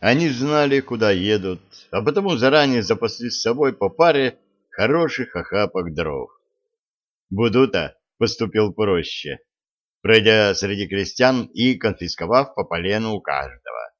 Они знали, куда едут, а потому заранее запасли с собой по паре хороших охапок дров. Будута поступил проще, пройдя среди крестьян и конфисковав по полену у каждого.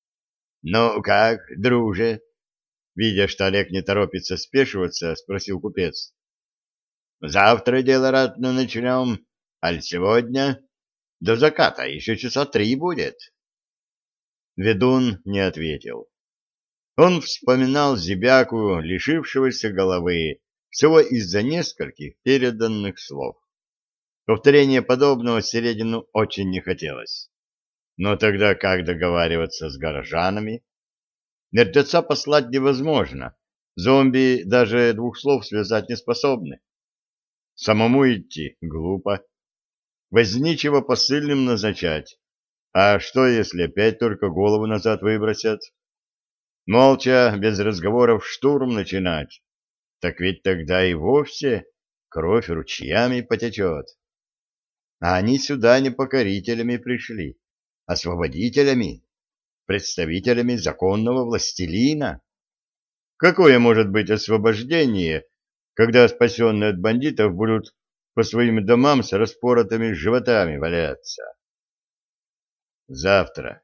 — Ну как, друже? — видя, что Олег не торопится спешиваться, спросил купец. — Завтра дело ратно начнем, аль сегодня? До заката еще часа три будет. Ведун не ответил. Он вспоминал зебяку, лишившегося головы, всего из-за нескольких переданных слов. Повторение подобного Середину очень не хотелось. Но тогда как договариваться с горожанами? Мертвеца послать невозможно. Зомби даже двух слов связать не способны. Самому идти глупо. Возничего посыльным назначать. А что, если опять только голову назад выбросят? Молча, без разговоров, штурм начинать. Так ведь тогда и вовсе кровь ручьями потечет. А они сюда не покорителями пришли, а освободителями, представителями законного властелина. Какое может быть освобождение, когда спасенные от бандитов будут по своим домам с распоротыми животами валяться? Завтра.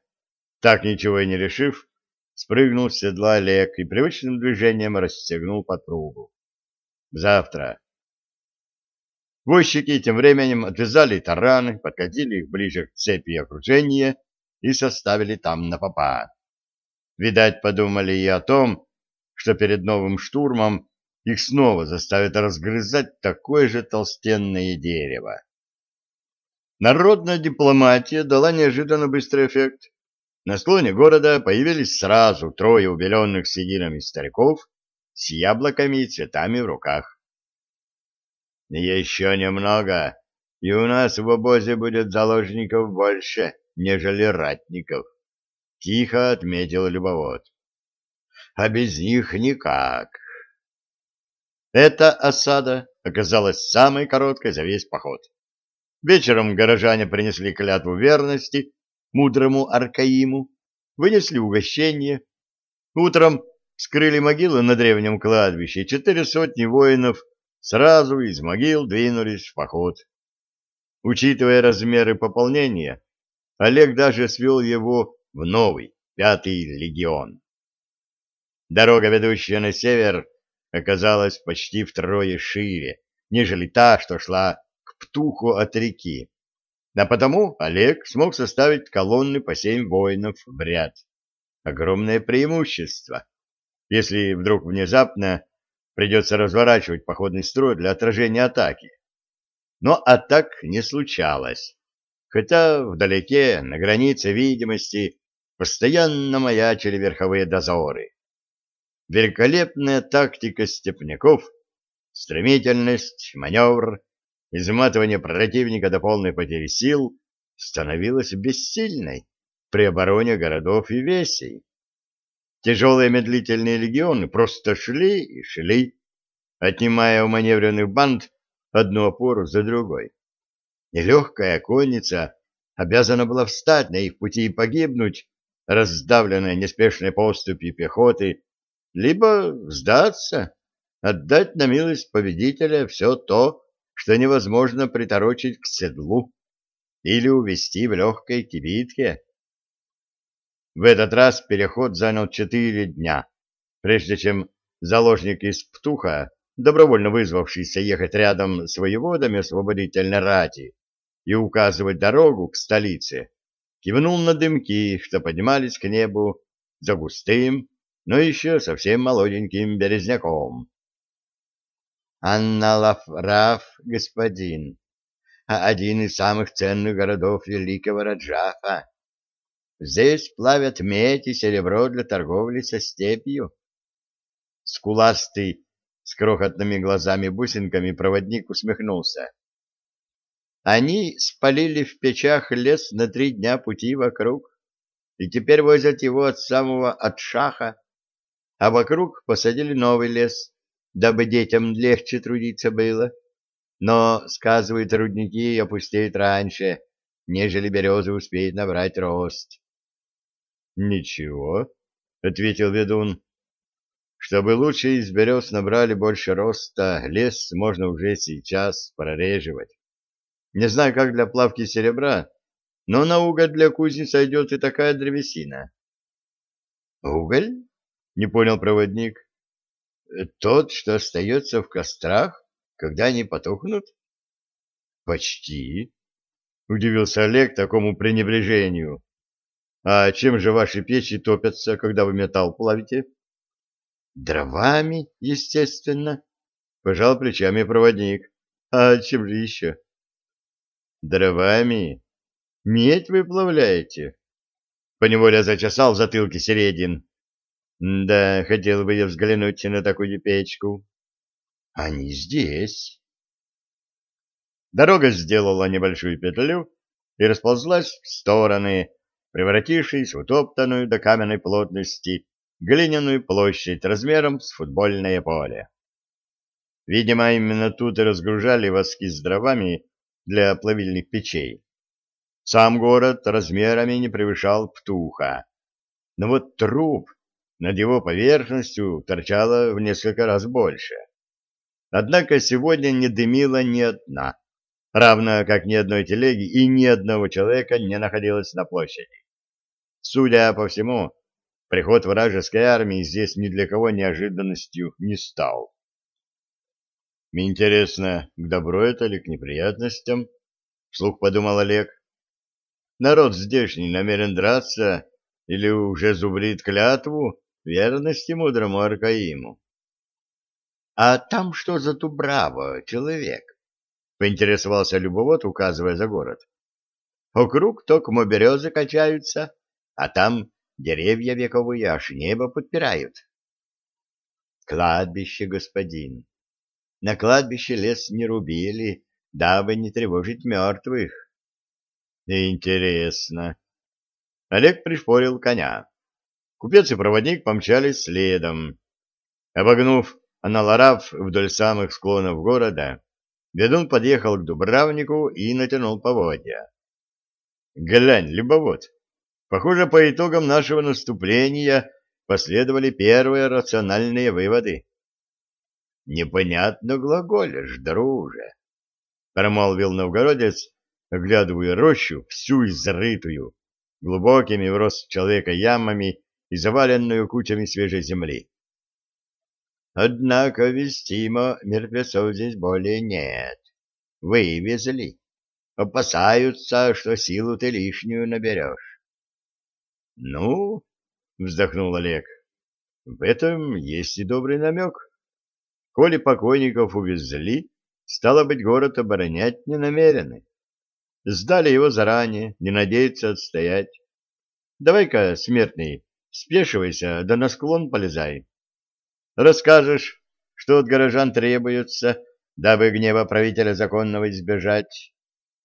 Так ничего и не решив, спрыгнул с седла Олег и привычным движением расстегнул подпругу. Завтра. Возчики тем временем отвязали тараны, подкатили их ближе к цепи окружения и составили там на попа. Видать, подумали и о том, что перед новым штурмом их снова заставят разгрызать такое же толстенное дерево. Народная дипломатия дала неожиданно быстрый эффект. На склоне города появились сразу трое убеленных сединами стариков с яблоками и цветами в руках. «Еще немного, и у нас в обозе будет заложников больше, нежели ратников», — тихо отметил любовод. «А без них никак». Эта осада оказалась самой короткой за весь поход. Вечером горожане принесли клятву верности мудрому Аркаиму, вынесли угощение. Утром скрыли могилы на древнем кладбище, четыре сотни воинов сразу из могил двинулись в поход. Учитывая размеры пополнения, Олег даже свел его в новый, пятый легион. Дорога, ведущая на север, оказалась почти втрое шире, нежели та, что шла птуху от реки. А потому Олег смог составить колонны по семь воинов в ряд. Огромное преимущество, если вдруг внезапно придется разворачивать походный строй для отражения атаки. Но атак не случалось, хотя вдалеке, на границе видимости, постоянно маячили верховые дозоры. Великолепная тактика степняков, стремительность, маневр — изматывание противника до полной потери сил становилось бессильной при обороне городов и весей. Тяжелые медлительные легионы просто шли и шли, отнимая у маневренных банд одну опору за другой. И легкая конница обязана была встать на их пути и погибнуть, раздавленная неспешной поступью пехоты, либо сдаться, отдать на милость победителя все то, что невозможно приторочить к седлу или увести в легкой кибитке. В этот раз переход занял четыре дня, прежде чем заложник из Птуха, добровольно вызвавшийся ехать рядом с воеводами освободительной рати и указывать дорогу к столице, кивнул на дымки, что поднимались к небу за густым, но еще совсем молоденьким березняком. Анна Лафраф, господин, а один из самых ценных городов великого Раджафа. Здесь плавят медь и серебро для торговли со степью. Скуластый, с крохотными глазами-бусинками проводник усмехнулся. Они спалили в печах лес на три дня пути вокруг, и теперь возят его от самого Отшаха, а вокруг посадили новый лес, дабы детям легче трудиться было. Но, сказывают, рудники опустеют раньше, нежели береза успеет набрать рост. — Ничего, ответил ведун. Чтобы лучше из берез набрали больше роста, лес можно уже сейчас прореживать. Не знаю, как для плавки серебра, но на уголь для кузни сойдет и такая древесина. Уголь? Не понял проводник. Тот, что остается в кострах, когда они потухнут? Почти. Удивился Олег такому пренебрежению. А чем же ваши печи топятся, когда вы металл плавите? Дровами, естественно, пожал плечами проводник. А чем же еще? Дровами? Медь вы плавляете? Поневоле зачесал в затылке Середин. Да, хотел бы я взглянуть на такую печку. Они здесь. Дорога сделала небольшую петлю и расползлась в стороны, превратившись в утоптанную до каменной плотности глиняную площадь размером с футбольное поле. Видимо, именно тут и разгружали воски с дровами для плавильных печей. Сам город размерами не превышал Птуха, но вот труп над его поверхностью торчало в несколько раз больше. Однако сегодня не дымила ни одна, равно как ни одной телеги и ни одного человека не находилось на площади. Судя по всему, Приход вражеской армии здесь ни для кого неожиданностью не стал. Интересно, к добру это или к неприятностям? Вслух подумал Олег. Народ здешний намерен драться или уже зубрит клятву верности мудрому Аркаиму. — А там что за тубраво, человек? — поинтересовался любовод, указывая за город. — Округ токмо березы качаются, а там Деревья вековые аж небо подпирают. Кладбище, господин. На кладбище лес не рубили, дабы не тревожить мертвых. Интересно. Олег пришпорил коня. Купец и проводник помчались следом. Обогнув Аналараф вдоль самых склонов города, ведун подъехал к Дубравнику и натянул поводья. — Глянь, любовод, Похоже, по итогам нашего наступления последовали первые рациональные выводы. — Непонятно глаголешь, друже, — промолвил новгородец, оглядывая рощу, всю изрытую, глубокими в рост человека ямами и заваленную кучами свежей земли. Однако вестимо мертвецов здесь более нет. Вывезли. Опасаются, что силу ты лишнюю наберешь. — Ну, — вздохнул Олег, — в этом есть и добрый намек. Коли покойников увезли, стало быть, город оборонять не намерены. Сдали его заранее, не надеются отстоять. Давай-ка, смертный, спешивайся, да на склон полезай. Расскажешь, что от горожан требуется, дабы гнева правителя законного избежать.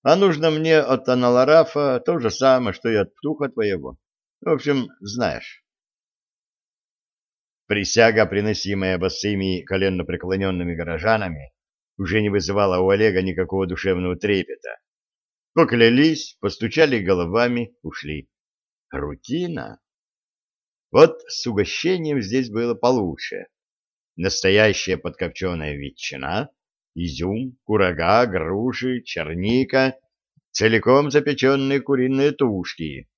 А нужно мне от Аналарафа то же самое, что и от птуха твоего. В общем, знаешь. Присяга, приносимая босыми коленно преклоненными горожанами, уже не вызывала у Олега никакого душевного трепета. Поклялись, постучали головами, ушли. Рутина. Вот с угощением здесь было получше. Настоящая подкопченая ветчина, изюм, курага, груши, черника, целиком запеченные куриные тушки,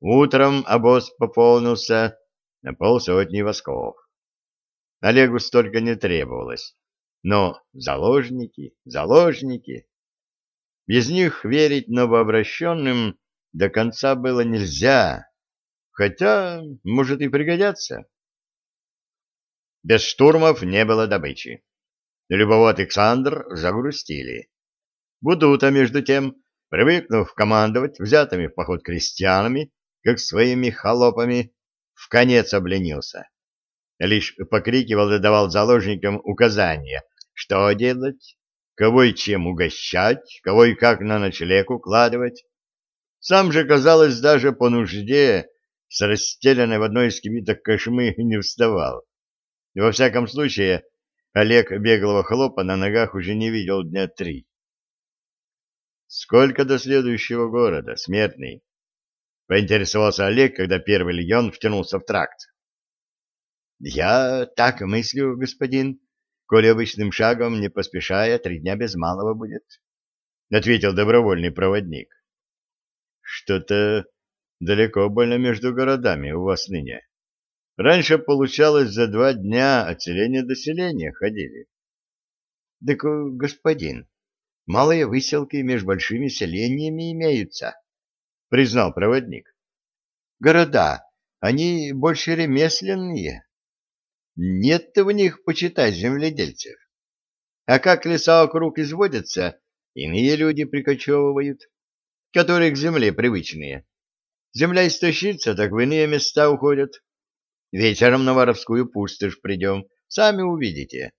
Утром обоз пополнился на полсотни восков. Олегу столько не требовалось, но заложники, заложники. Без них верить новообращенным до конца было нельзя, хотя, может, и пригодятся. Без штурмов не было добычи. Любовод Александр загрустили. Будута, между тем, привыкнув командовать взятыми в поход крестьянами, как своими холопами, в конец обленился. Лишь покрикивал и давал заложникам указания, что делать, кого и чем угощать, кого и как на ночлег укладывать. Сам же, казалось, даже по нужде с расстеленной в одной из кибиток кошмы не вставал. Во всяком случае, Олег беглого хлопа на ногах уже не видел дня три. Сколько до следующего города, смертный? поинтересовался Олег, когда первый легион втянулся в тракт. Я так мыслю, господин, коли обычным шагом, не поспешая, три дня без малого будет, — ответил добровольный проводник. — Что-то далеко больно между городами у вас ныне. Раньше, получалось, за два дня от селения до селения ходили. — Так, господин, малые выселки между большими селениями имеются, — признал проводник. — Города, они больше ремесленные. Нет в них, почитай, земледельцев. А как леса вокруг изводятся, иные люди прикочевывают, которые к земле привычные. Земля истощится, так в иные места уходят. Вечером на воровскую пустошь придем, сами увидите.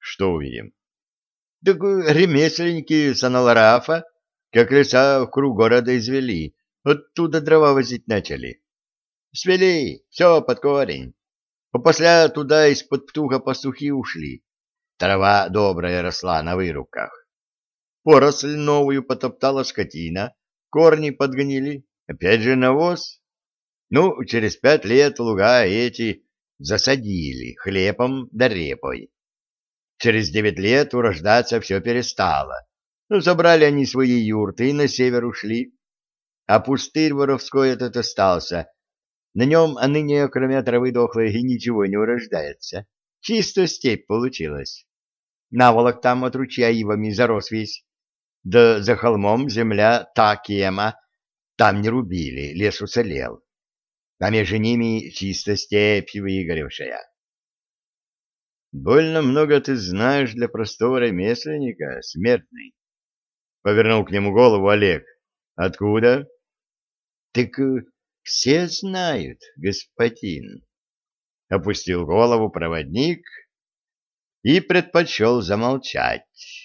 Что увидим? Так ремесленники Саналарафа, как леса вокруг города извели, оттуда дрова возить начали. Свели, все под корень. После туда из-под птуха пастухи ушли. Трава добрая росла на вырубках. Поросль новую потоптала скотина, корни подгнили, опять же навоз. Ну, через пять лет луга эти засадили хлебом да репой. Через девять лет урождаться все перестало. Ну, забрали они свои юрты и на север ушли. А пустырь воровской этот остался, на нем а ныне, кроме травы дохлой, и ничего не урождается. Чисто степь получилась. Наволок там от ручья ивами зарос весь. Да за холмом земля та кема. Там не рубили, лес уцелел. А между ними чисто степь выгоревшая. Больно много ты знаешь для простого ремесленника, смертный. Повернул к нему голову Олег. Откуда? Так все знают, господин. Опустил голову проводник и предпочел замолчать.